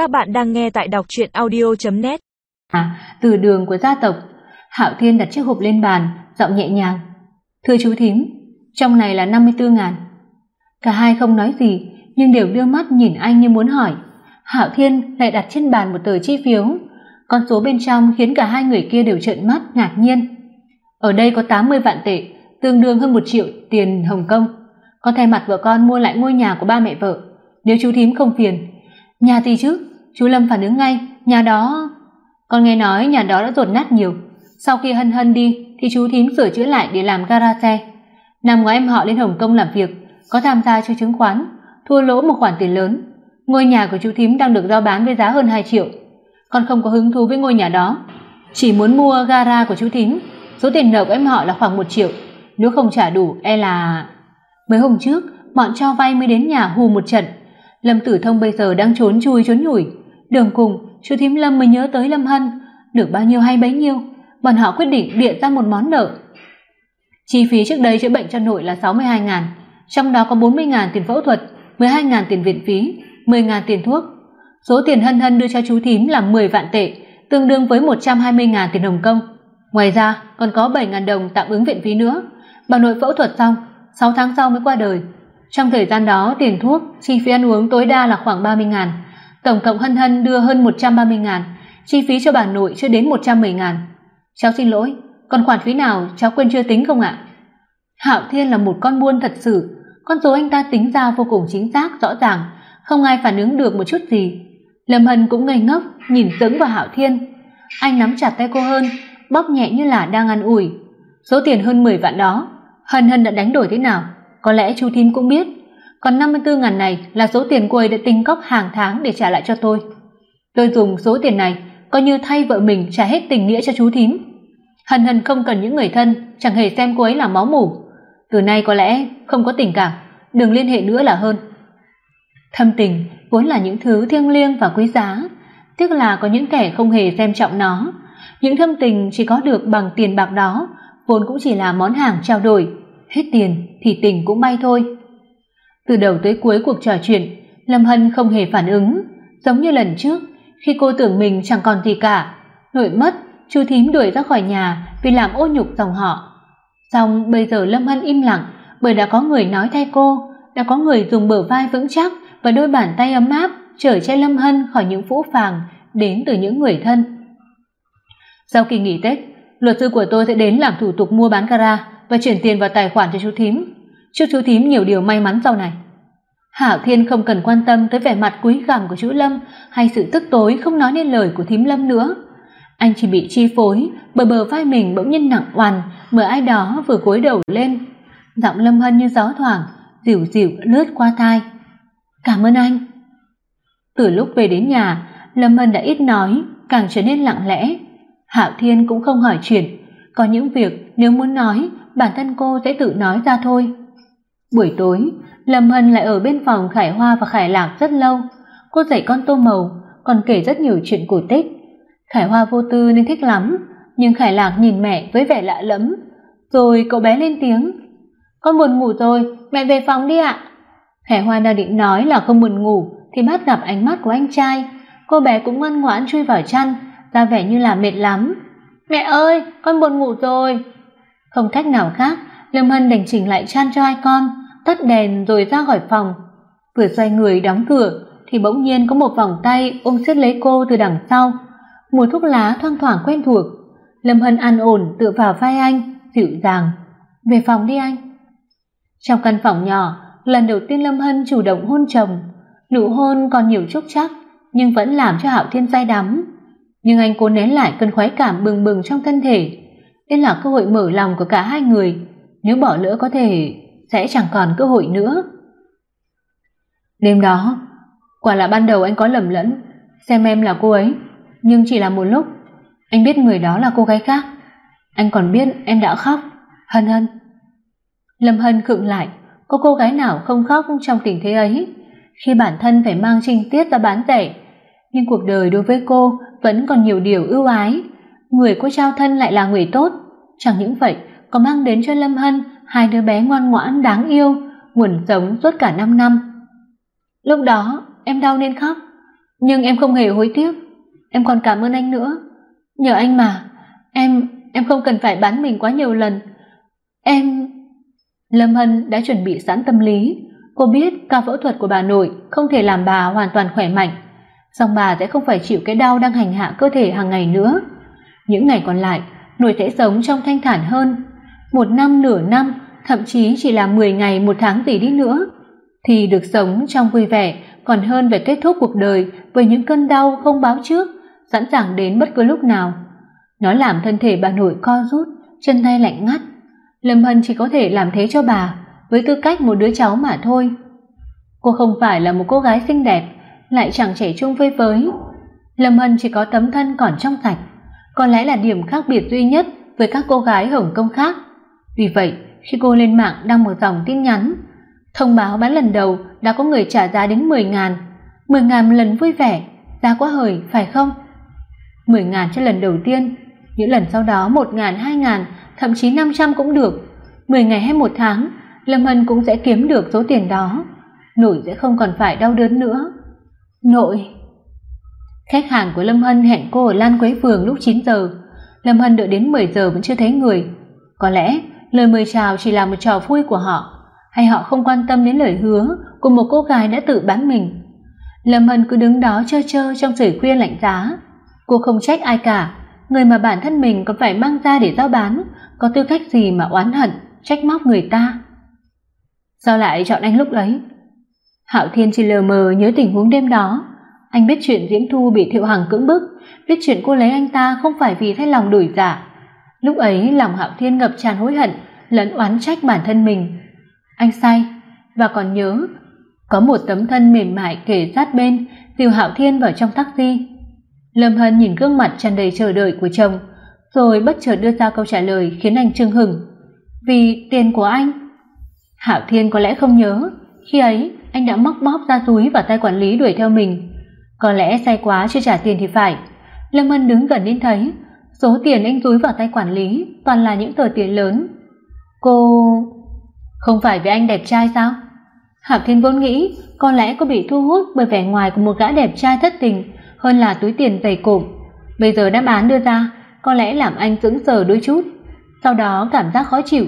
Các bạn đang nghe tại đọc truyện audio.net. À, từ đường của gia tộc. Hạo Thiên đặt chiếc hộp lên bàn, giọng nhẹ nhàng. "Thưa chú thím, trong này là 54 ngàn." Cả hai không nói gì, nhưng đều đưa mắt nhìn anh như muốn hỏi. Hạo Thiên lại đặt trên bàn một tờ chi phiếu, con số bên trong khiến cả hai người kia đều trợn mắt ngạc nhiên. Ở đây có 80 vạn tệ, tương đương hơn một triệu tiền Hồng Kông. Con thay mặt vợ con mua lại ngôi nhà của ba mẹ vợ. Nếu chú thím không phiền, nhà gì chứ? Chú Lâm phản ứng ngay, nhà đó con nghe nói nhà đó đã rột nát nhiều. Sau khi Hân Hân đi thì chú thím sửa chữa lại để làm gara xe. Năm ngoái em họ lên Hồng Kông làm việc, có tham gia chơi chứng khoán, thua lỗ một khoản tiền lớn. Ngôi nhà của chú thím đang được giao bán với giá hơn 2 triệu. Con không có hứng thú với ngôi nhà đó, chỉ muốn mua gara của chú thím. Số tiền nợ của em họ là khoảng 1 triệu, nếu không trả đủ e là Mấy hôm trước, bọn cho vay mới đến nhà hù một trận. Lâm Tử Thông bây giờ đang trốn chui trốn nhủi, đường cùng chú thím Lâm mới nhớ tới Lâm Hân, được bao nhiêu hay bấy nhiêu, bọn họ quyết định bịa ra một món nợ. Chi phí trước đây chữa bệnh cho nội là 62 ngàn, trong đó có 40 ngàn tiền phẫu thuật, 12 ngàn tiền viện phí, 10 ngàn tiền thuốc. Số tiền Hân Hân đưa cho chú thím là 10 vạn tệ, tương đương với 120 ngàn tiền Hồng Kông. Ngoài ra, còn có 7 ngàn đồng tạm ứng viện phí nữa. Bà nội phẫu thuật xong, 6 tháng sau mới qua đời. Trong thời gian đó, tiền thuốc, chi phí ăn uống tối đa là khoảng 30 ngàn. Tổng cộng Hân Hân đưa hơn 130 ngàn, chi phí cho bà nội chưa đến 110 ngàn. Cháu xin lỗi, còn khoản phí nào cháu quên chưa tính không ạ? Hạo Thiên là một con buôn thật sự, con số anh ta tính ra vô cùng chính xác, rõ ràng, không ai phản ứng được một chút gì. Lâm Hân cũng ngây ngốc, nhìn sững vào Hạo Thiên. Anh nắm chặt tay cô hơn, bóp nhẹ như là đang ăn ủi. Số tiền hơn 10 vạn đó, Hân Hân đã đánh đổi thế nào, có lẽ chú thím cũng biết. Còn 54 ngàn này là số tiền cô ấy đã tính cóc hàng tháng để trả lại cho tôi. Tôi dùng số tiền này coi như thay vợ mình trả hết tình nghĩa cho chú thím. Hân Hân không cần những người thân, chẳng hề xem cô ấy là máu mủ. Từ nay có lẽ không có tình cảm, đừng liên hệ nữa là hơn. Thâm tình vốn là những thứ thiêng liêng và quý giá, tiếc là có những kẻ không hề xem trọng nó. Những thâm tình chỉ có được bằng tiền bạc đó, vốn cũng chỉ là món hàng trao đổi, hết tiền thì tình cũng bay thôi. Từ đầu tới cuối cuộc trò chuyện, Lâm Hân không hề phản ứng, giống như lần trước, khi cô tưởng mình chẳng còn gì cả, nổi mất, chú thím đuổi ra khỏi nhà vì làm ô nhục dòng họ. Song bây giờ Lâm Hân im lặng, bởi đã có người nói thay cô, đã có người dùng bờ vai vững chắc và đôi bàn tay ấm áp chở che Lâm Hân khỏi những phũ phàng đến từ những người thân. Sau kỳ nghỉ Tết, luật sư của tôi sẽ đến làm thủ tục mua bán gara và chuyển tiền vào tài khoản cho chú thím. Chúc chú thím nhiều điều may mắn sau này. Hạo Thiên không cần quan tâm tới vẻ mặt quý gằm của chú Lâm hay sự tức tối không nói nên lời của thím Lâm nữa. Anh chỉ bị chi phối bởi bờ vai mình bỗng nhiên nặng oằn bởi ai đó vừa cúi đầu lên. Giọng Lâm Hân như gió thoảng, dịu dịu lướt qua tai. "Cảm ơn anh." Từ lúc về đến nhà, Lâm Hân đã ít nói, càng trở nên lặng lẽ. Hạo Thiên cũng không hỏi chuyện, có những việc nếu muốn nói, bản thân cô sẽ tự nói ra thôi. Buổi tối, Lâm Hân lại ở bên phòng Khải Hoa và Khải Lạc rất lâu. Cô dạy con tô màu, còn kể rất nhiều chuyện cổ tích. Khải Hoa vô tư nên thích lắm, nhưng Khải Lạc nhìn mẹ với vẻ lạ lẫm. Rồi cậu bé lên tiếng, "Con buồn ngủ rồi, mẹ về phòng đi ạ." Khải Hoa đang định nói là không buồn ngủ thì bắt gặp ánh mắt của anh trai. Cô bé cũng ngoan ngoãn chui vào chăn, ra vẻ như là mệt lắm. "Mẹ ơi, con buồn ngủ rồi." Không cách nào khác, Lâm Hân đành chỉnh lại chăn cho hai con, tắt đèn rồi ra khỏi phòng. Vừa xoay người đóng cửa thì bỗng nhiên có một vòng tay ôm siết lấy cô từ đằng sau. Mùi thuốc lá thoang thoảng quen thuộc. Lâm Hân an ổn tựa vào vai anh, dịu dàng, "Về phòng đi anh." Trong căn phòng nhỏ, lần đầu tiên Lâm Hân chủ động hôn chồng, nụ hôn còn nhiều chút chắc nhưng vẫn làm cho Hạo Thiên say đắm. Nhưng anh cố nén lại cơn khoái cảm bừng bừng trong thân thể. Đây là cơ hội mở lòng của cả hai người, nếu bỏ lỡ có thể sẽ chẳng còn cơ hội nữa. Đêm đó, quả là ban đầu anh có lầm lẫn, xem em là cô ấy, nhưng chỉ là một lúc, anh biết người đó là cô gái khác. Anh còn biết em đã khóc, Hân Hân. Lâm Hân khựng lại, có cô gái nào không khóc trong tình thế ấy, khi bản thân phải mang trinh tiết ra bán rẻ, nhưng cuộc đời đối với cô vẫn còn nhiều điều ưu ái, người cô trao thân lại là người tốt, chẳng những vậy, còn mang đến cho Lâm Hân hai đứa bé ngoan ngoãn đáng yêu, nguồn sống suốt cả 5 năm. Lúc đó, em đau nên khóc, nhưng em không hề hối tiếc. Em còn cảm ơn anh nữa. Nhờ anh mà em em không cần phải bán mình quá nhiều lần. Em lâm hân đã chuẩn bị sẵn tâm lý. Cô biết ca phẫu thuật của bà nội không thể làm bà hoàn toàn khỏe mạnh song bà sẽ không phải chịu cái đau đang hành hạ cơ thể hàng ngày nữa. Những ngày còn lại nội sẽ sống trong thanh thản hơn một năm nửa năm, thậm chí chỉ là 10 ngày một tháng gì đi nữa. Thì được sống trong vui vẻ, còn hơn về kết thúc cuộc đời với những cơn đau không báo trước, sẵn sàng đến bất cứ lúc nào. Nó làm thân thể bà nội co rút, chân tay lạnh ngắt. Lâm hân chỉ có thể làm thế cho bà, với tư cách một đứa cháu mà thôi. Cô không phải là một cô gái xinh đẹp, lại chẳng trẻ trung vơi với lâm hân chỉ có tấm thân còn trong sạch, có lẽ là điểm khác biệt duy nhất với các cô gái hồng công khác. Vì vậy, khi cô lên mạng đăng một dòng tin nhắn, thông báo bán lần đầu đã có người trả giá đến 10 ngàn 10 ngàn một lần vui vẻ, giá quá hời phải không? 10 ngàn cho lần đầu tiên, những lần sau đó 1 ngàn, 2 ngàn, thậm chí 500 cũng được. 10 ngày hay 1 tháng, Lâm Hân cũng sẽ kiếm được số tiền đó, nội sẽ không còn phải đau đớn nữa. Nội Khách hàng của Lâm Hân hẹn cô ở Lan Quế Phường lúc 9 giờ. Lâm Hân đợi đến 10 giờ vẫn chưa thấy người. Có lẽ lời mời chào chỉ là một trò vui của họ. Hay họ không quan tâm đến lời hứa của một cô gái đã tự bán mình. Lâm hân cứ đứng đó chơ chơ trong trời khuya lạnh giá. Cô không trách ai cả. Người mà bản thân mình còn phải mang ra để giao bán, có tư cách gì mà oán hận, trách móc người ta? Sao lại chọn anh lúc ấy? Hạo thiên chỉ lờ mờ nhớ tình huống đêm đó. Anh biết chuyện diễm thu bị thiệu hằng cưỡng bức, biết chuyện cô lấy anh ta không phải vì thay lòng đổi dạ lúc ấy lòng hạo thiên ngập tràn hối hận, lẫn oán trách bản thân mình. Anh sai, và còn nhớ, có một tấm thân mềm mại kề sát bên, dìu hạo thiên vào trong taxi. Lâm hân nhìn gương mặt tràn đầy chờ đợi của chồng, rồi bất chợt đưa ra câu trả lời khiến anh trưng hửng. Vì tiền của anh. Hạo thiên có lẽ không nhớ, khi ấy anh đã móc bóp ra túi và tay quản lý đuổi theo mình. Có lẽ say quá chưa trả tiền thì phải. Lâm hân đứng gần đến thấy số tiền anh túi vào tay quản lý toàn là những tờ tiền lớn. Cô không phải vì anh đẹp trai sao? Hạc thiên vốn nghĩ có lẽ cô bị thu hút bởi vẻ ngoài của một gã đẹp trai thất tình hơn là túi tiền dày cộm. Bây giờ đáp án đưa ra có lẽ làm anh sững sờ đôi chút, sau đó cảm giác khó chịu.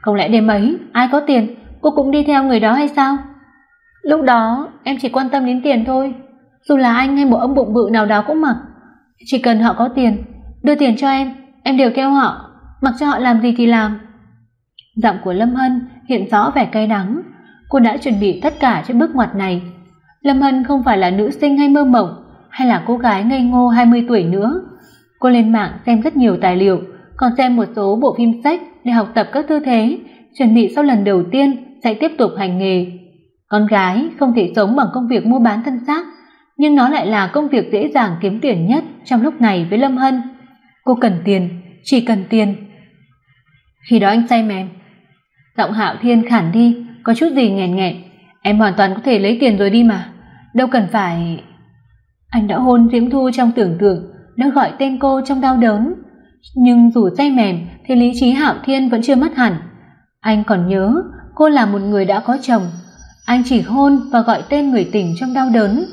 Không lẽ đêm ấy ai có tiền, cô cũng đi theo người đó hay sao? Lúc đó, em chỉ quan tâm đến tiền thôi. Dù là anh hay một ông bụng bự nào đó cũng mặc, chỉ cần họ có tiền đưa tiền cho em em đều theo họ, mặc cho họ làm gì thì làm. Giọng của lâm hân hiện rõ vẻ cay đắng. Cô đã chuẩn bị tất cả cho bước ngoặt này. Lâm hân không phải là nữ sinh hay mơ mộng, hay là cô gái ngây ngô hai mươi tuổi nữa. Cô lên mạng xem rất nhiều tài liệu, còn xem một số bộ phim sách để học tập các tư thế, chuẩn bị sau lần đầu tiên sẽ tiếp tục hành nghề. Con gái không thể sống bằng công việc mua bán thân xác, nhưng nó lại là công việc dễ dàng kiếm tiền nhất trong lúc này với lâm hân cô cần tiền, chỉ cần tiền. Khi đó anh say mềm. Giọng hạo thiên khản đi, có chút gì nghẹn nghẹn. Em hoàn toàn có thể lấy tiền rồi đi mà. Đâu cần phải anh đã hôn diễm thu trong tưởng tượng, đã gọi tên cô trong đau đớn. Nhưng dù say mềm thì lý trí hạo thiên vẫn chưa mất hẳn. Anh còn nhớ, cô là một người đã có chồng. Anh chỉ hôn và gọi tên người tình trong đau đớn.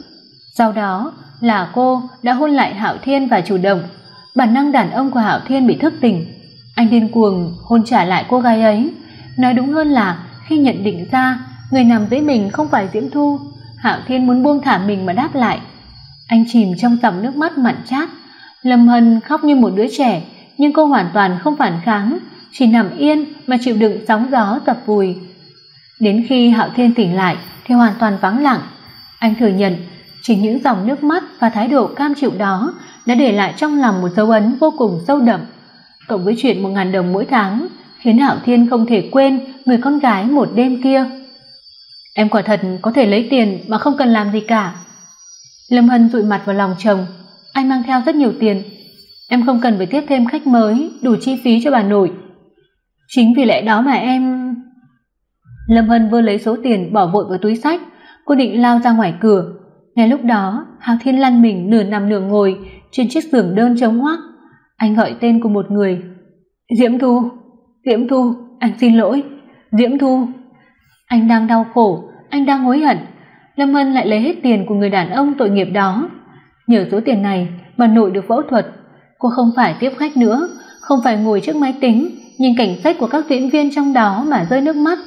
Sau đó là cô đã hôn lại hạo thiên và chủ động bản năng đàn ông của hạo thiên bị thức tỉnh. Anh điên cuồng hôn trả lại cô gái ấy. Nói đúng hơn là, khi nhận định ra người nằm dưới mình không phải diễm thu, hạo thiên muốn buông thả mình mà đáp lại. Anh chìm trong dòng nước mắt mặn chát. Lâm hân khóc như một đứa trẻ, nhưng cô hoàn toàn không phản kháng, chỉ nằm yên mà chịu đựng sóng gió dập vùi. Đến khi hạo thiên tỉnh lại thì hoàn toàn vắng lặng. Anh thừa nhận, chỉ những dòng nước mắt và thái độ cam chịu đó đã để lại trong lòng một dấu ấn vô cùng sâu đậm. Cộng với chuyện một ngàn đồng mỗi tháng, khiến hạo thiên không thể quên người con gái một đêm kia. Em quả thật có thể lấy tiền mà không cần làm gì cả. Lâm hân dụi mặt vào lòng chồng, anh mang theo rất nhiều tiền. Em không cần phải tiếp thêm khách mới, đủ chi phí cho bà nội. Chính vì lẽ đó mà em lâm hân vừa lấy số tiền bỏ vội vào túi sách cô định lao ra ngoài cửa ngay lúc đó hạo thiên lăn mình nửa nằm nửa ngồi trên chiếc giường đơn trống hoác. Anh gọi tên của một người diễm thu diễm thu anh xin lỗi diễm thu. Anh đang đau khổ anh đang hối hận. Lâm hân lại lấy hết tiền của người đàn ông tội nghiệp đó. Nhờ số tiền này mà nội được phẫu thuật, cô không phải tiếp khách nữa, không phải ngồi trước máy tính, nhìn cảnh sách của các diễn viên trong đó mà rơi nước mắt,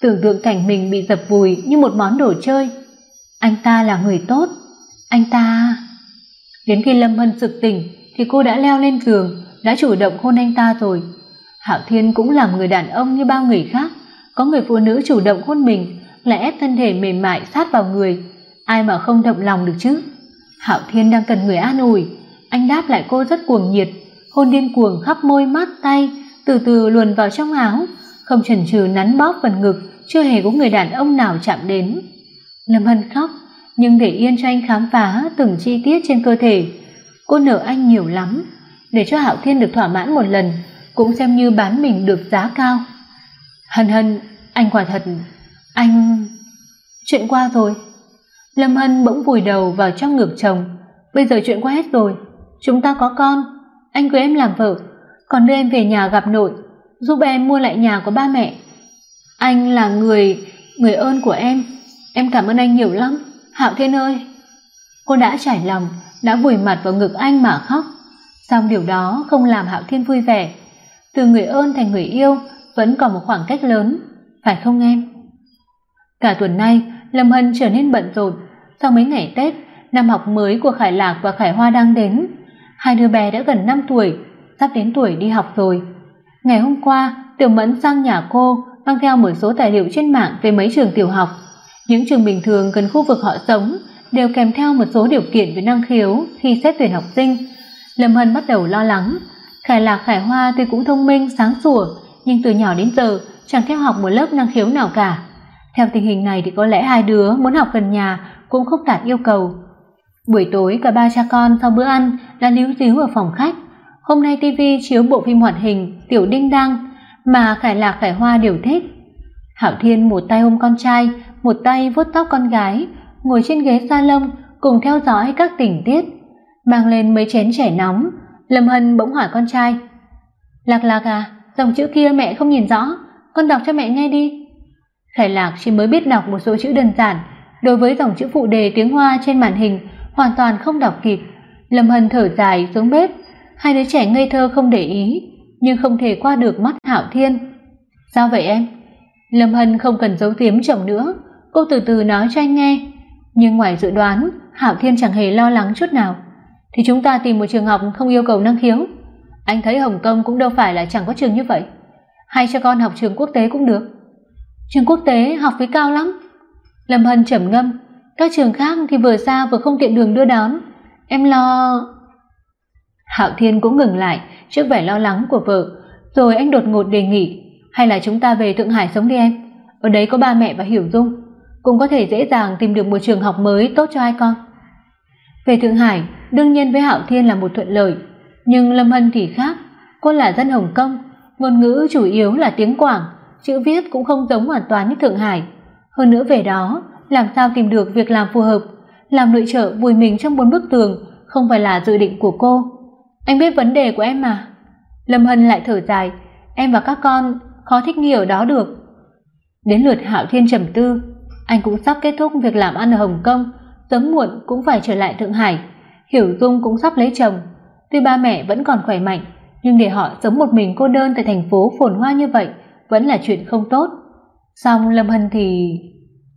tưởng tượng cảnh mình bị dập vùi như một món đồ chơi. Anh ta là người tốt, anh ta... Đến khi Lâm Hân sực tỉnh thì cô đã leo lên giường, đã chủ động hôn anh ta rồi. Hạo Thiên cũng làm người đàn ông như bao người khác, có người phụ nữ chủ động hôn mình, lại ép thân thể mềm mại sát vào người, ai mà không động lòng được chứ? Hạo Thiên đang cần người an ủi, anh đáp lại cô rất cuồng nhiệt, hôn điên cuồng khắp môi mắt tay, từ từ luồn vào trong áo, không chần chừ nắn bóp phần ngực, chưa hề có người đàn ông nào chạm đến. Lâm Hân khóc, nhưng để yên cho anh khám phá từng chi tiết trên cơ thể. Cô nợ anh nhiều lắm, để cho Hạo Thiên được thỏa mãn một lần, cũng xem như bán mình được giá cao. Hân Hân, anh quả thật, anh... Chuyện qua rồi. Lâm Hân bỗng vùi đầu vào trong ngực chồng. Bây giờ chuyện qua hết rồi, chúng ta có con, anh cưới em làm vợ, còn đưa em về nhà gặp nội, giúp em mua lại nhà của ba mẹ. Anh là người, người ơn của em, em cảm ơn anh nhiều lắm, Hạo Thiên ơi. Cô đã trải lòng, đã vùi mặt vào ngực anh mà khóc. Song điều đó không làm Hạo Thiên vui vẻ. Từ người ơn thành người yêu vẫn còn một khoảng cách lớn, phải không em? Cả tuần nay, Lâm Hân trở nên bận rộn. Sau mấy ngày Tết, năm học mới của Khải Lạc và Khải Hoa đang đến. Hai đứa bé đã gần 5 tuổi, sắp đến tuổi đi học rồi. Ngày hôm qua, Tiểu Mẫn sang nhà cô mang theo một số tài liệu trên mạng về mấy trường tiểu học. Những trường bình thường gần khu vực họ sống đều kèm theo một số điều kiện về năng khiếu khi xét tuyển học sinh. Lâm Hân bắt đầu lo lắng. Khải Lạc Khải Hoa tuy cũng thông minh, sáng sủa, nhưng từ nhỏ đến giờ chẳng theo học một lớp năng khiếu nào cả. Theo tình hình này thì có lẽ hai đứa muốn học gần nhà cũng không đạt yêu cầu. Buổi tối cả ba cha con sau bữa ăn đã líu díu ở phòng khách. Hôm nay TV chiếu bộ phim hoạt hình Tiểu Đinh Đăng mà Khải Lạc Khải Hoa đều thích. Hạo Thiên một tay ôm con trai, một tay vuốt tóc con gái, ngồi trên ghế salon cùng theo dõi các tình tiết. Mang lên mấy chén chè nóng, Lâm Hân bỗng hỏi con trai: "Lạc Lạc à, dòng chữ kia mẹ không nhìn rõ, con đọc cho mẹ nghe đi." Khải Lạc chỉ mới biết đọc một số chữ đơn giản, đối với dòng chữ phụ đề tiếng Hoa trên màn hình hoàn toàn không đọc kịp. Lâm Hân thở dài xuống bếp, hai đứa trẻ ngây thơ không để ý, nhưng không thể qua được mắt Hạo Thiên. "Sao vậy em?" Lâm Hân không cần giấu giếm chồng nữa, cô từ từ nói cho anh nghe, nhưng ngoài dự đoán, Hạo Thiên chẳng hề lo lắng chút nào. Thì chúng ta tìm một trường học không yêu cầu năng khiếu. Anh thấy Hồng Kông cũng đâu phải là chẳng có trường như vậy. Hay cho con học trường quốc tế cũng được. Trường quốc tế học phí cao lắm. Lâm Hân trầm ngâm, các trường khác thì vừa xa vừa không tiện đường đưa đón. Em lo Hạo Thiên cũng ngừng lại trước vẻ lo lắng của vợ, rồi anh đột ngột đề nghị, hay là chúng ta về Thượng Hải sống đi em. Ở đấy có ba mẹ và Hiểu Dung, cũng có thể dễ dàng tìm được một trường học mới tốt cho hai con. Về Thượng Hải, đương nhiên với Hạo Thiên là một thuận lợi, nhưng Lâm Hân thì khác, cô là dân Hồng Kông, ngôn ngữ chủ yếu là tiếng Quảng, chữ viết cũng không giống hoàn toàn như Thượng Hải. Hơn nữa về đó, làm sao tìm được việc làm phù hợp, làm nội trợ vùi mình trong bốn bức tường không phải là dự định của cô. Anh biết vấn đề của em mà. Lâm Hân lại thở dài, em và các con khó thích nghi ở đó được. Đến lượt Hạo Thiên trầm tư, anh cũng sắp kết thúc việc làm ăn ở Hồng Kông, sớm muộn cũng phải trở lại Thượng Hải. Hiểu Dung cũng sắp lấy chồng, tuy ba mẹ vẫn còn khỏe mạnh, nhưng để họ sống một mình cô đơn tại thành phố phồn hoa như vậy vẫn là chuyện không tốt. Song Lâm Hân thì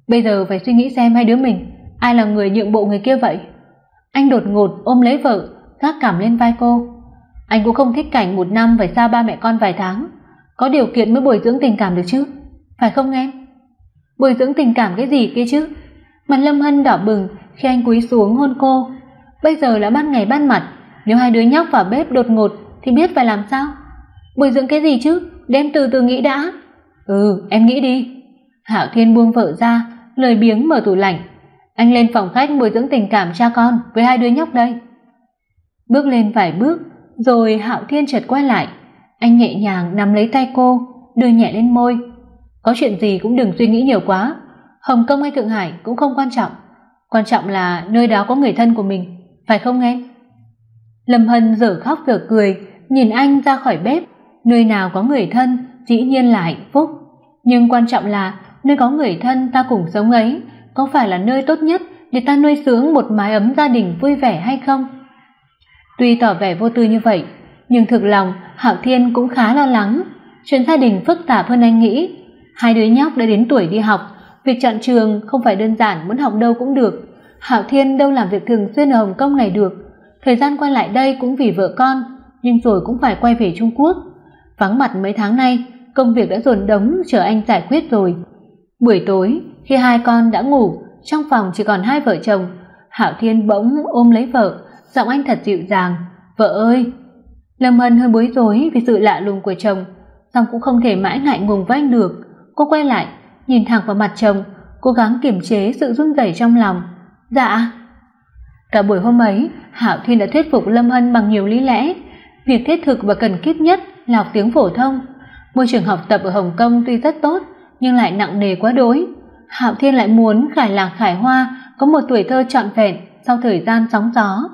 bây giờ phải suy nghĩ xem hai đứa mình ai là người nhượng bộ người kia vậy. Anh đột ngột ôm lấy vợ, gác cảm lên vai cô. Anh cũng không thích cảnh một năm phải xa ba mẹ con vài tháng, có điều kiện mới bồi dưỡng tình cảm được chứ, phải không em? Bồi dưỡng tình cảm cái gì kia chứ? Mặt Lâm Hân đỏ bừng khi anh cúi xuống hôn cô. Bây giờ là ban ngày ban mặt, nếu hai đứa nhóc vào bếp đột ngột thì biết phải làm sao? Bồi dưỡng cái gì chứ? Đem từ từ nghĩ đã. Ừ, em nghĩ đi. Hạo Thiên buông vợ ra, lời biếng mở tủ lạnh. Anh lên phòng khách bồi dưỡng tình cảm cha con với hai đứa nhóc đây. Bước lên vài bước, rồi Hạo Thiên chợt quay lại. Anh nhẹ nhàng nắm lấy tay cô, đưa nhẹ lên môi. Có chuyện gì cũng đừng suy nghĩ nhiều quá. Hồng Kông hay Thượng Hải cũng không quan trọng. Quan trọng là nơi đó có người thân của mình, phải không em? Lâm Hân dở khóc dở cười, nhìn anh ra khỏi bếp. Nơi nào có người thân, dĩ nhiên là hạnh phúc. Nhưng quan trọng là nơi có người thân ta cùng sống ấy, có phải là nơi tốt nhất để ta nuôi dưỡng một mái ấm gia đình vui vẻ hay không tuy tỏ vẻ vô tư như vậy nhưng thực lòng hạo thiên cũng khá lo lắng. Chuyện gia đình phức tạp hơn anh nghĩ. Hai đứa nhóc đã đến tuổi đi học. Việc chọn trường không phải đơn giản, muốn học đâu cũng được. Hạo thiên đâu làm việc thường xuyên ở hồng kông này được. Thời gian quay lại đây cũng vì vợ con, nhưng rồi cũng phải quay về trung quốc. Vắng mặt mấy tháng nay, công việc đã dồn đống, chờ anh giải quyết rồi. Buổi tối, khi hai con đã ngủ, trong phòng chỉ còn hai vợ chồng, hạo thiên bỗng ôm lấy vợ. Giọng anh thật dịu dàng. Vợ ơi lâm hân hơi bối rối vì sự lạ lùng của chồng, song cũng không thể mãi ngại ngùng với anh được. Cô quay lại, nhìn thẳng vào mặt chồng, cố gắng kiềm chế sự run rẩy trong lòng. Dạ. Cả buổi hôm ấy, hạo thiên đã thuyết phục lâm hân bằng nhiều lý lẽ. Việc thiết thực và cần kiếp nhất là học tiếng phổ thông. Môi trường học tập ở hồng kông tuy rất tốt, nhưng lại nặng nề quá đối hạo thiên lại muốn khải lạc, khải hoa có một tuổi thơ trọn vẹn sau thời gian sóng gió.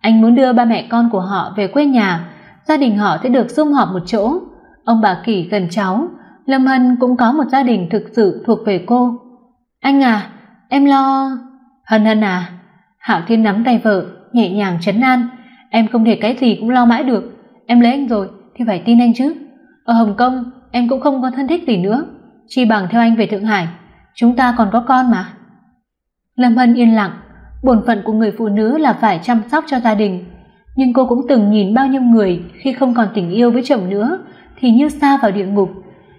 Anh muốn đưa ba mẹ con của họ về quê nhà gia đình họ sẽ được sum họp một chỗ. Ông bà kỷ gần cháu, lâm hân cũng có một gia đình thực sự thuộc về cô. Anh à em lo hân hân à hạo thiên nắm tay vợ, nhẹ nhàng trấn an. Em không thể cái gì cũng lo mãi được. Em lấy anh rồi thì phải tin anh chứ. Ở hồng kông, em cũng không có thân thích gì nữa. Chi bằng theo anh về thượng hải. Chúng ta còn có con mà. Lâm hân yên lặng. Bổn phận của người phụ nữ là phải chăm sóc cho gia đình nhưng cô cũng từng nhìn bao nhiêu người khi không còn tình yêu với chồng nữa, thì như xa vào địa ngục.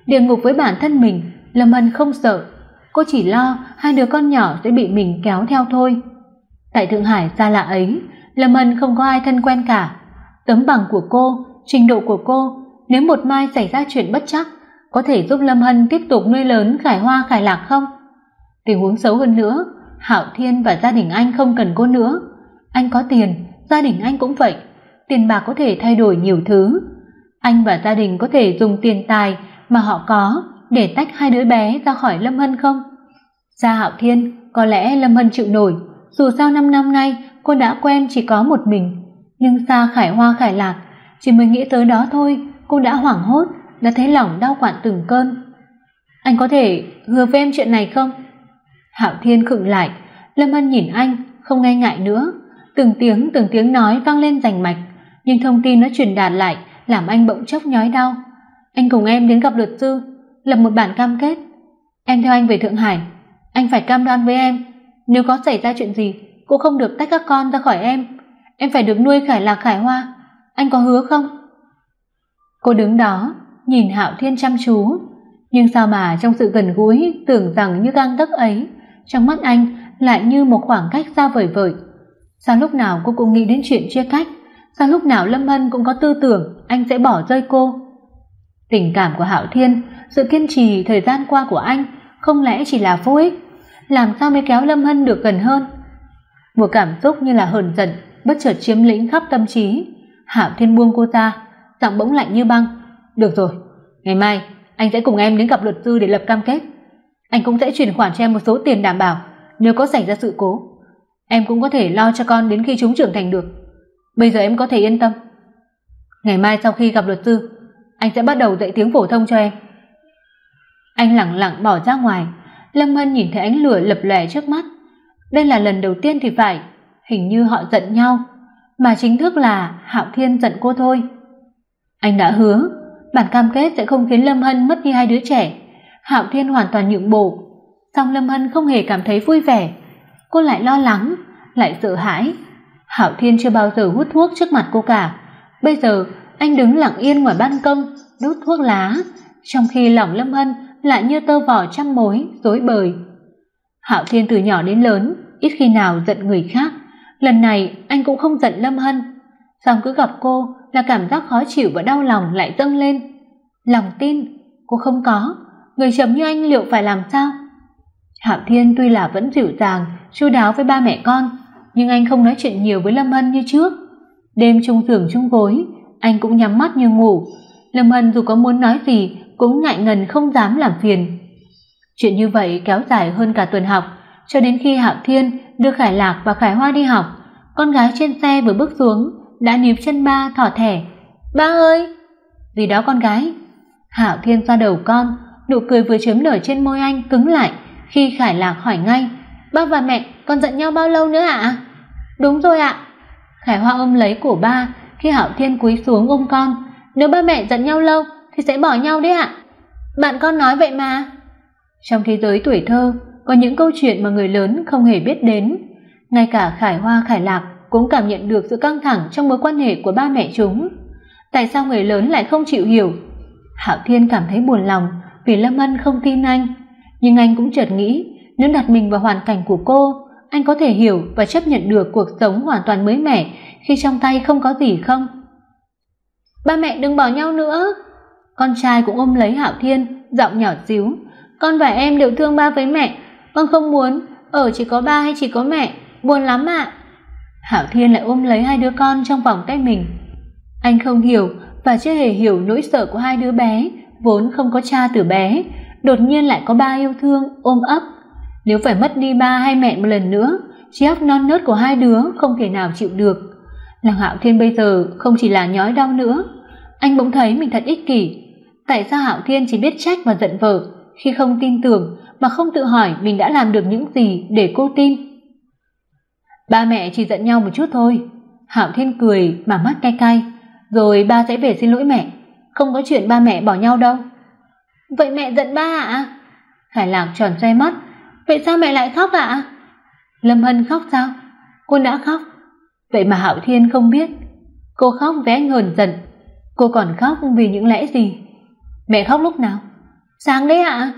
Địa ngục với bản thân mình, lâm hân không sợ. Cô chỉ lo hai đứa con nhỏ sẽ bị mình kéo theo thôi. Tại thượng hải xa lạ ấy, lâm hân không có ai thân quen cả. Tấm bằng của cô, trình độ của cô, nếu một mai xảy ra chuyện bất chắc, có thể giúp lâm hân tiếp tục nuôi lớn khải hoa khải lạc không? Tình huống xấu hơn nữa, hạo thiên và gia đình anh không cần cô nữa. Anh có tiền gia đình anh cũng vậy. Tiền bạc có thể thay đổi nhiều thứ. Anh và gia đình có thể dùng tiền tài mà họ có để tách hai đứa bé ra khỏi lâm hân không? Gia hạo thiên, có lẽ lâm hân chịu nổi. Dù sao năm năm nay, cô đã quen chỉ có một mình. Nhưng xa khải hoa khải lạc, chỉ mới nghĩ tới đó thôi, cô đã hoảng hốt, đã thấy lòng đau quặn từng cơn. Anh có thể hứa với em chuyện này không? Hạo thiên khựng lại. Lâm hân nhìn anh, không nghe ngại nữa từng tiếng từng tiếng nói vang lên rành mạch, nhưng thông tin nó truyền đạt lại làm anh bỗng chốc nhói đau. Anh cùng em đến gặp luật sư, lập một bản cam kết. Em theo anh về thượng hải, anh phải cam đoan với em, nếu có xảy ra chuyện gì, cô không được tách các con ra khỏi em. Em phải được nuôi khải lạc khải hoa, anh có hứa không? Cô đứng đó, nhìn hạo thiên chăm chú, nhưng sao mà trong sự gần gũi tưởng rằng như gang tấc ấy, trong mắt anh lại như một khoảng cách xa vời vợi sao lúc nào cô cũng nghĩ đến chuyện chia cách? Sao lúc nào lâm hân cũng có tư tưởng, anh sẽ bỏ rơi cô? Tình cảm của hạo thiên, sự kiên trì thời gian qua của anh không lẽ chỉ là vô ích? Làm sao mới kéo lâm hân được gần hơn? Một cảm xúc như là hờn giận, bất chợt chiếm lĩnh khắp tâm trí. Hạo thiên buông cô ra, giọng bỗng lạnh như băng. Được rồi, ngày mai anh sẽ cùng em đến gặp luật sư để lập cam kết. Anh cũng sẽ chuyển khoản cho em một số tiền đảm bảo, nếu có xảy ra sự cố em cũng có thể lo cho con đến khi chúng trưởng thành được. Bây giờ em có thể yên tâm. Ngày mai sau khi gặp luật sư, anh sẽ bắt đầu dạy tiếng phổ thông cho em. Anh lặng lặng bỏ ra ngoài. Lâm hân nhìn thấy ánh lửa lập lòe trước mắt. Đây là lần đầu tiên thì phải. Hình như họ giận nhau. Mà chính thức là hạo thiên giận cô thôi. Anh đã hứa, bản cam kết sẽ không khiến lâm hân mất đi hai đứa trẻ. Hạo thiên hoàn toàn nhượng bộ. Song lâm hân không hề cảm thấy vui vẻ cô lại lo lắng, lại sợ hãi. Hạo thiên chưa bao giờ hút thuốc trước mặt cô cả. Bây giờ, anh đứng lặng yên ngoài ban công đốt thuốc lá, trong khi lòng lâm hân lại như tơ vò trăm mối, rối bời. Hạo thiên từ nhỏ đến lớn, ít khi nào giận người khác. Lần này, anh cũng không giận lâm hân. Song cứ gặp cô là cảm giác khó chịu và đau lòng lại dâng lên. Lòng tin, cô không có. Người chấm như anh liệu phải làm sao? Hạo thiên tuy là vẫn dịu dàng, chu đáo với ba mẹ con, nhưng anh không nói chuyện nhiều với lâm hân như trước. Đêm chung giường chung gối, anh cũng nhắm mắt như ngủ. Lâm hân dù có muốn nói gì cũng ngại ngần không dám làm phiền. Chuyện như vậy kéo dài hơn cả tuần học, cho đến khi hạo thiên đưa khải lạc và khải hoa đi học, con gái trên xe vừa bước xuống, đã níu chân ba thỏ thẻ. Ba ơi! Gì đó con gái. Hạo thiên xoa đầu con, nụ cười vừa chớm nở trên môi anh cứng lại khi khải lạc hỏi ngay, ba và mẹ còn giận nhau bao lâu nữa ạ? Đúng rồi ạ. Khải hoa ôm lấy cổ ba, khi hạo thiên cúi xuống ôm con, nếu ba mẹ giận nhau lâu thì sẽ bỏ nhau đấy ạ. Bạn con nói vậy mà. Trong thế giới tuổi thơ, có những câu chuyện mà người lớn không hề biết đến. Ngay cả khải hoa, khải lạc cũng cảm nhận được sự căng thẳng trong mối quan hệ của ba mẹ chúng. Tại sao người lớn lại không chịu hiểu? Hạo thiên cảm thấy buồn lòng vì lâm ân không tin anh nhưng anh cũng chợt nghĩ, nếu đặt mình vào hoàn cảnh của cô, anh có thể hiểu và chấp nhận được cuộc sống hoàn toàn mới mẻ khi trong tay không có gì không? Ba mẹ đừng bỏ nhau nữa. Con trai cũng ôm lấy hạo thiên, giọng nhỏ xíu. Con và em đều thương ba với mẹ. Con không muốn ở chỉ có ba hay chỉ có mẹ. Buồn lắm ạ. Hạo thiên lại ôm lấy hai đứa con trong vòng tay mình. Anh không hiểu và chưa hề hiểu nỗi sợ của hai đứa bé, vốn không có cha từ bé đột nhiên lại có ba yêu thương, ôm ấp. Nếu phải mất đi ba hay mẹ một lần nữa, trí óc non nớt của hai đứa không thể nào chịu được. Lăng hạo thiên bây giờ không chỉ là nhói đau nữa, anh bỗng thấy mình thật ích kỷ. Tại sao hạo thiên chỉ biết trách và giận vợ, khi không tin tưởng mà không tự hỏi mình đã làm được những gì để cô tin? Ba mẹ chỉ giận nhau một chút thôi. Hạo thiên cười mà mắt cay cay. Rồi ba sẽ về xin lỗi mẹ. Không có chuyện ba mẹ bỏ nhau đâu vậy mẹ giận ba ạ? À? khải lạc tròn xoay mắt. Vậy sao mẹ lại khóc ạ? À? lâm hân khóc sao? Cô đã khóc. Vậy mà hạo thiên không biết. Cô khóc vé ngờn giận. Cô còn khóc vì những lẽ gì? Mẹ khóc lúc nào? Sáng đấy ạ. À?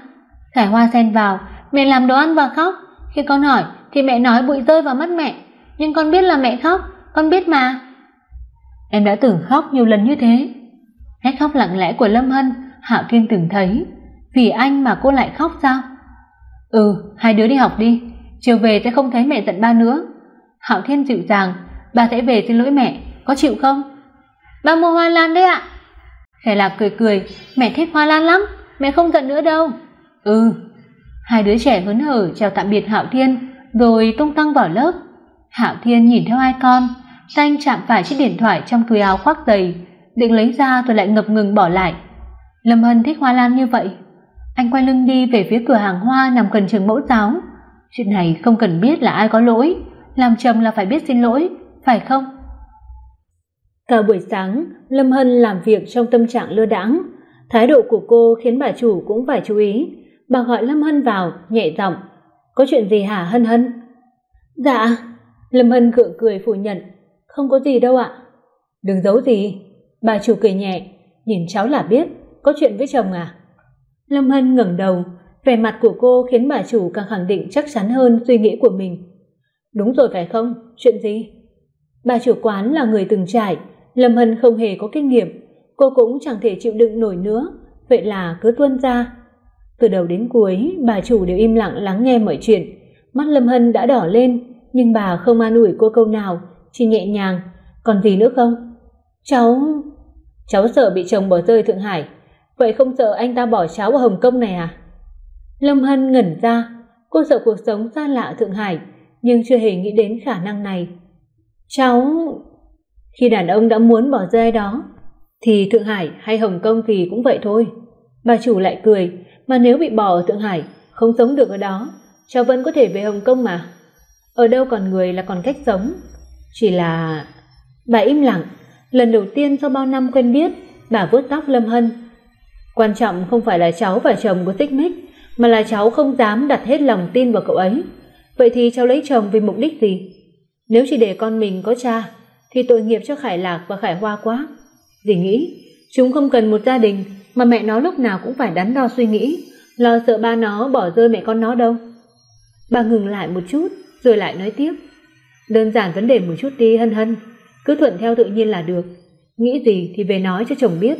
khải hoa xen vào. Mẹ làm đồ ăn và khóc. Khi con hỏi, thì mẹ nói bụi rơi vào mắt mẹ. Nhưng con biết là mẹ khóc. Con biết mà. Em đã từng khóc nhiều lần như thế. Nét khóc lặng lẽ của lâm hân hạo thiên từng thấy, vì anh mà cô lại khóc sao? Ừ hai đứa đi học đi, chiều về sẽ không thấy mẹ giận ba nữa. Hạo thiên dịu dàng, ba sẽ về xin lỗi mẹ, có chịu không? Ba mua hoa lan đấy ạ. Khè lạc cười cười, mẹ thích hoa lan lắm, mẹ không giận nữa đâu. Ừ hai đứa trẻ hớn hở chào tạm biệt hạo thiên, rồi tung tăng vào lớp. Hạo thiên nhìn theo hai con, tay chạm phải chiếc điện thoại trong túi áo khoác dày, định lấy ra rồi lại ngập ngừng bỏ lại lâm hân thích hoa lan như vậy. Anh quay lưng đi về phía cửa hàng hoa nằm gần trường mẫu giáo. Chuyện này không cần biết là ai có lỗi. Làm chồng là phải biết xin lỗi phải không? Cả buổi sáng lâm hân làm việc trong tâm trạng lơ đãng. Thái độ của cô khiến bà chủ cũng phải chú ý. Bà gọi lâm hân vào nhẹ giọng có chuyện gì hả hân hân? Dạ. Lâm hân gượng cười phủ nhận không có gì đâu ạ. Đừng giấu gì. Bà chủ cười nhẹ nhìn cháu là biết có chuyện với chồng à? Lâm hân ngẩng đầu, vẻ mặt của cô khiến bà chủ càng khẳng định chắc chắn hơn suy nghĩ của mình. Đúng rồi phải không? Chuyện gì? Bà chủ quán là người từng trải, lâm hân không hề có kinh nghiệm. Cô cũng chẳng thể chịu đựng nổi nữa, vậy là cứ tuân ra. Từ đầu đến cuối, bà chủ đều im lặng lắng nghe mọi chuyện. Mắt lâm hân đã đỏ lên, nhưng bà không an ủi cô câu nào, chỉ nhẹ nhàng, còn gì nữa không? Cháu cháu sợ bị chồng bỏ rơi thượng hải vậy không sợ anh ta bỏ cháu ở hồng kông này à? Lâm hân ngẩn ra. Cô sợ cuộc sống xa lạ thượng hải, nhưng chưa hề nghĩ đến khả năng này. Cháu, khi đàn ông đã muốn bỏ rơi đó, thì thượng hải hay hồng kông thì cũng vậy thôi. Bà chủ lại cười, mà nếu bị bỏ ở thượng hải, không sống được ở đó, cháu vẫn có thể về hồng kông mà. Ở đâu còn người là còn cách sống. Chỉ là bà im lặng, lần đầu tiên sau bao năm quen biết, bà vuốt tóc lâm hân quan trọng không phải là cháu và chồng có xích mích mà là cháu không dám đặt hết lòng tin vào cậu ấy. Vậy thì cháu lấy chồng vì mục đích gì? Nếu chỉ để con mình có cha, thì tội nghiệp cho khải lạc và khải hoa quá. Dì nghĩ, chúng không cần một gia đình mà mẹ nó lúc nào cũng phải đắn đo suy nghĩ, lo sợ ba nó bỏ rơi mẹ con nó đâu. Bà ngừng lại một chút, rồi lại nói tiếp. Đơn giản vấn đề một chút đi, hân hân. Cứ thuận theo tự nhiên là được. Nghĩ gì thì về nói cho chồng biết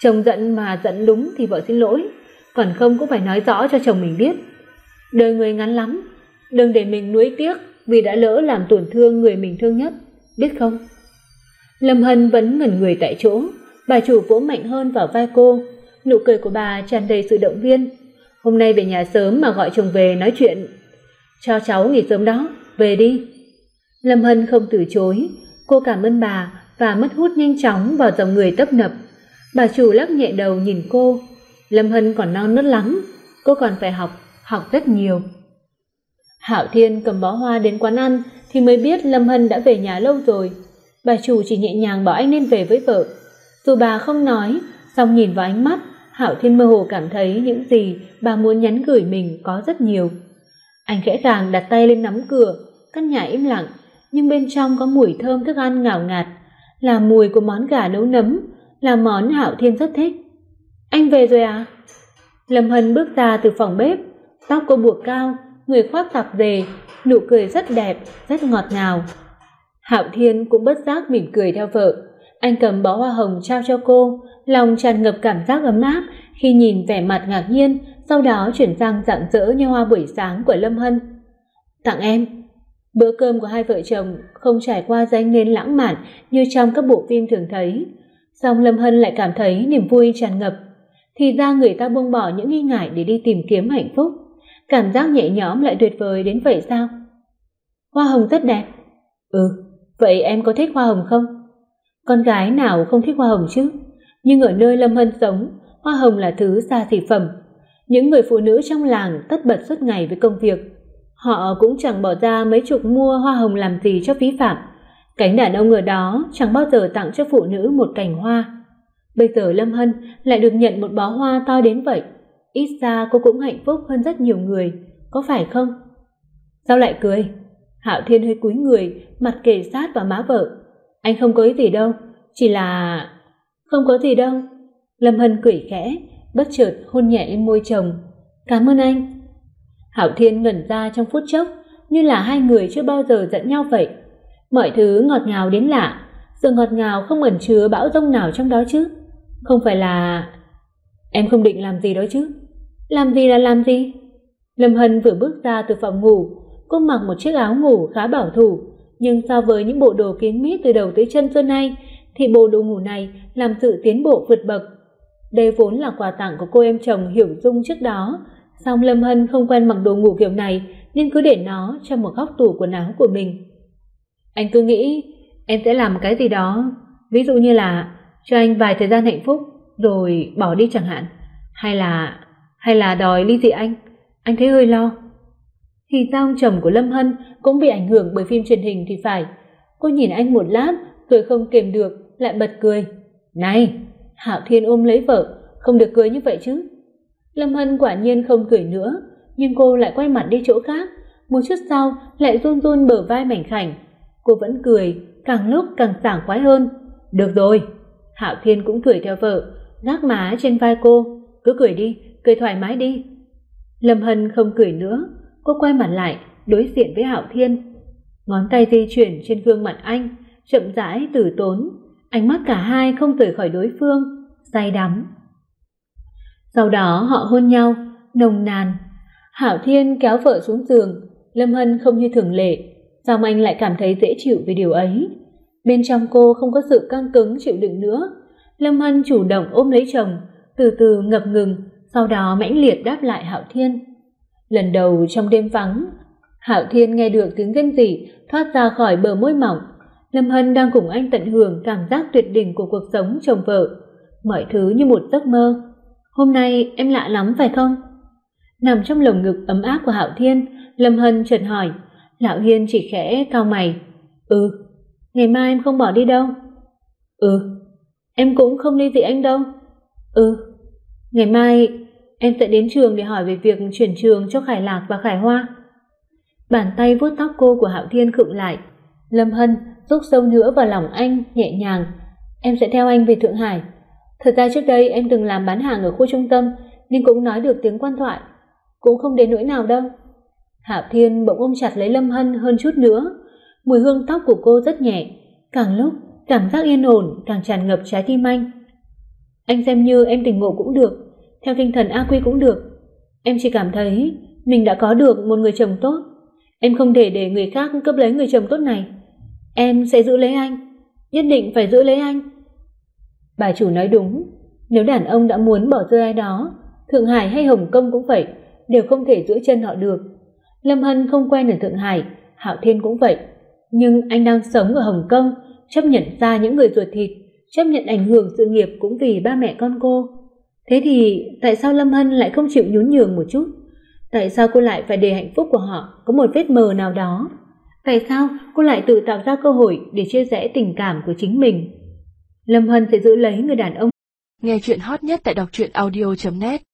chồng giận mà giận đúng thì vợ xin lỗi. Còn không cũng phải nói rõ cho chồng mình biết. Đời người ngắn lắm, đừng để mình nuối tiếc vì đã lỡ làm tổn thương người mình thương nhất, biết không? Lâm hân vẫn ngẩn người tại chỗ, bà chủ vỗ mạnh hơn vào vai cô. Nụ cười của bà tràn đầy sự động viên. Hôm nay về nhà sớm mà gọi chồng về nói chuyện. Cho cháu nghỉ sớm đó, về đi. Lâm hân không từ chối, cô cảm ơn bà và mất hút nhanh chóng vào dòng người tấp nập bà chủ lắc nhẹ đầu nhìn cô lâm hân còn non nớt lắm cô còn phải học học rất nhiều Hạo Thiên cầm bó hoa đến quán ăn thì mới biết Lâm Hân đã về nhà lâu rồi. Bà chủ chỉ nhẹ nhàng bảo anh nên về với vợ. Dù bà không nói, song nhìn vào ánh mắt, Hạo Thiên mơ hồ cảm thấy những gì bà muốn nhắn gửi mình có rất nhiều. Anh khẽ càng đặt tay lên nắm cửa, căn nhà im lặng, nhưng bên trong có mùi thơm thức ăn ngào ngạt, là mùi của món gà nấu nấm, là món Hạo Thiên rất thích. Anh về rồi à? Lâm Hân bước ra từ phòng bếp, tóc cô buộc cao, người khoác tạp dề, nụ cười rất đẹp, rất ngọt ngào. Hạo Thiên cũng bất giác mỉm cười theo vợ. Anh cầm bó hoa hồng trao cho cô, lòng tràn ngập cảm giác ấm áp khi nhìn vẻ mặt ngạc nhiên, sau đó chuyển sang rạng rỡ như hoa buổi sáng của Lâm Hân. Tặng em. Bữa cơm của hai vợ chồng không trải qua danh nên lãng mạn như trong các bộ phim thường thấy. Song Lâm Hân lại cảm thấy niềm vui tràn ngập. Thì ra người ta buông bỏ những nghi ngại để đi tìm kiếm hạnh phúc. Cảm giác nhẹ nhõm lại tuyệt vời đến vậy sao? Hoa hồng rất đẹp. Ừ, vậy em có thích hoa hồng không? Con gái nào không thích hoa hồng chứ? Nhưng ở nơi Lâm Hân sống, hoa hồng là thứ xa xỉ phẩm. Những người phụ nữ trong làng tất bật suốt ngày với công việc. Họ cũng chẳng bỏ ra mấy chục mua hoa hồng làm gì cho phí phạm. Cánh đàn ông ở đó chẳng bao giờ tặng cho phụ nữ một cành hoa. Bây giờ Lâm Hân lại được nhận một bó hoa to đến vậy. Ít ra cô cũng hạnh phúc hơn rất nhiều người, có phải không? Sao lại cười? Hạo Thiên hơi cúi người, mặt kề sát vào má vợ. Anh không có ý gì đâu, chỉ là... Không có gì đâu. Lâm Hân cười khẽ, bất chợt hôn nhẹ lên môi chồng. Cảm ơn anh. Hạo Thiên ngẩn ra trong phút chốc, như là hai người chưa bao giờ giận nhau vậy. Mọi thứ ngọt ngào đến lạ, sự ngọt ngào không ẩn chứa bão rông nào trong đó chứ. Không phải là... Em không định làm gì đó chứ? Làm gì là làm gì? Lâm Hân vừa bước ra từ phòng ngủ, cô mặc một chiếc áo ngủ khá bảo thủ, nhưng so với những bộ đồ kín mít từ đầu tới chân xưa nay, thì bộ đồ ngủ này làm sự tiến bộ vượt bậc. Đây vốn là quà tặng của cô em chồng Hiểu Dung trước đó, song Lâm Hân không quen mặc đồ ngủ kiểu này nên cứ để nó trong một góc tủ quần áo của mình. Anh cứ nghĩ em sẽ làm cái gì đó, ví dụ như là cho anh vài thời gian hạnh phúc rồi bỏ đi chẳng hạn, hay là hay là đòi ly dị anh, anh thấy hơi lo. Thì ra ông chồng của Lâm Hân cũng bị ảnh hưởng bởi phim truyền hình thì phải. Cô nhìn anh một lát, rồi không kềm được, lại bật cười. Này, Hạo Thiên ôm lấy vợ, không được cười như vậy chứ. Lâm Hân quả nhiên không cười nữa, nhưng cô lại quay mặt đi chỗ khác, một chút sau lại run run bờ vai mảnh khảnh. Cô vẫn cười, càng lúc càng sảng khoái hơn. Được rồi, Hạo Thiên cũng cười theo vợ, gác má trên vai cô, cứ cười đi, cười thoải mái đi. Lâm Hân không cười nữa, cô quay mặt lại, đối diện với Hạo Thiên. Ngón tay di chuyển trên gương mặt anh, chậm rãi từ tốn, ánh mắt cả hai không rời khỏi đối phương, say đắm. Sau đó họ hôn nhau, nồng nàn. Hạo Thiên kéo vợ xuống giường, Lâm Hân không như thường lệ, sao anh lại cảm thấy dễ chịu về điều ấy. Bên trong cô không có sự căng cứng chịu đựng nữa. Lâm Hân chủ động ôm lấy chồng, từ từ ngập ngừng, sau đó mãnh liệt đáp lại Hạo Thiên. Lần đầu trong đêm vắng, Hạo Thiên nghe được tiếng ghen rỉ thoát ra khỏi bờ môi mỏng. Lâm Hân đang cùng anh tận hưởng cảm giác tuyệt đỉnh của cuộc sống chồng vợ. Mọi thứ như một giấc mơ. Hôm nay em lạ lắm phải không? Nằm trong lồng ngực ấm áp của Hạo Thiên, Lâm Hân chợt hỏi. Lão Hiên chỉ khẽ cau mày. Ừ, ngày mai em không bỏ đi đâu. Ừ, em cũng không ly dị anh đâu. Ừ, ngày mai em sẽ đến trường để hỏi về việc chuyển trường cho Khải Lạc và Khải Hoa. Bàn tay vuốt tóc cô của Hạo Thiên khựng lại. Lâm Hân rút sâu nữa vào lòng anh, nhẹ nhàng. Em sẽ theo anh về Thượng Hải. Thật ra trước đây em từng làm bán hàng ở khu trung tâm, nhưng cũng nói được tiếng quan thoại. Cũng không đến nỗi nào đâu. Hạo Thiên bỗng ôm chặt lấy Lâm Hân hơn chút nữa. Mùi hương tóc của cô rất nhẹ. Càng lúc, cảm giác yên ổn càng tràn ngập trái tim anh. Anh xem như em tình ngộ cũng được, theo tinh thần A Quy cũng được. Em chỉ cảm thấy mình đã có được một người chồng tốt. Em không thể để người khác cướp lấy người chồng tốt này. Em sẽ giữ lấy anh, nhất định phải giữ lấy anh. Bà chủ nói đúng, nếu đàn ông đã muốn bỏ rơi ai đó, Thượng Hải hay Hồng Kông cũng vậy, đều không thể giữ chân họ được. Lâm Hân không quen ở Thượng Hải, Hạo Thiên cũng vậy, nhưng anh đang sống ở Hồng Kông, chấp nhận ra những người ruột thịt, chấp nhận ảnh hưởng sự nghiệp cũng vì ba mẹ con cô. Thế thì tại sao Lâm Hân lại không chịu nhún nhường một chút? Tại sao cô lại phải để hạnh phúc của họ có một vết mờ nào đó? Tại sao cô lại tự tạo ra cơ hội để chia rẽ tình cảm của chính mình? Lâm Hân sẽ giữ lấy người đàn ông. Nghe chuyện hot nhất tại đọc truyện audio.net